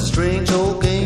strange old game.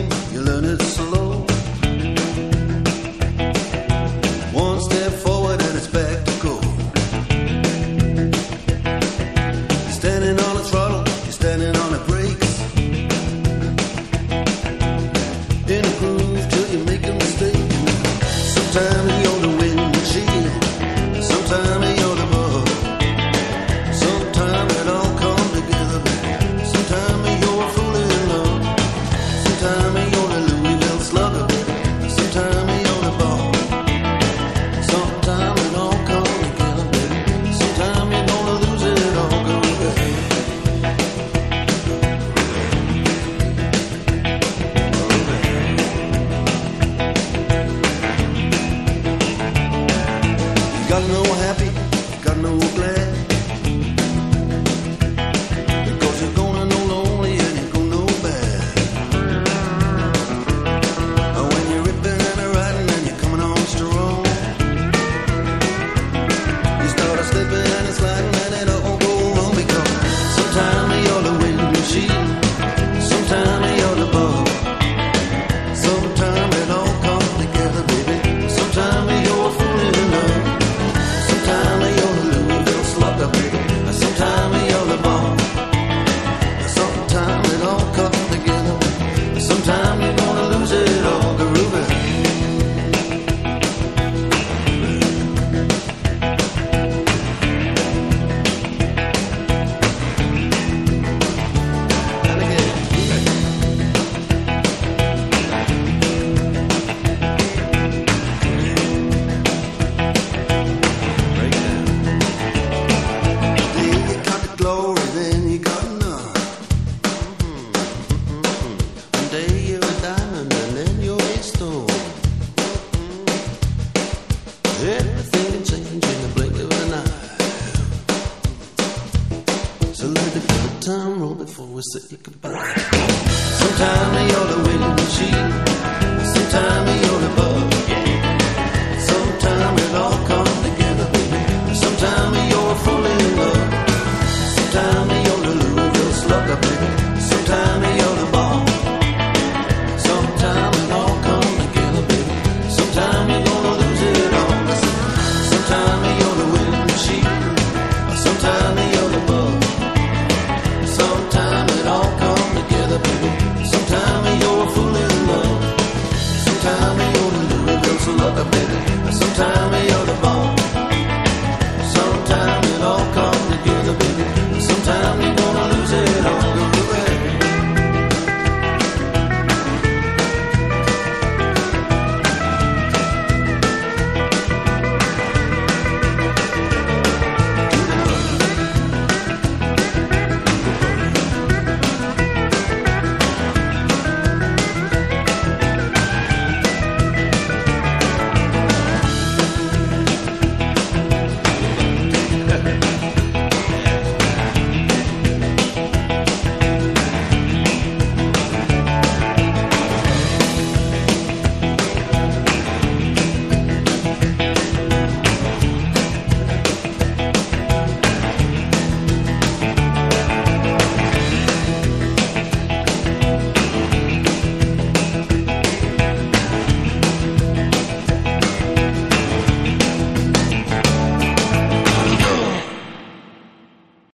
wanted for was cyclical back. Sometimes you're the wind machine, sometimes you're the bug. Sometimes it all comes together, baby. Sometimes you're falling in love. Sometimes you're the Louisville slugger, baby. Sometimes you're the ball. Sometimes it all comes together, baby. Sometimes you're gonna lose it all. Sometimes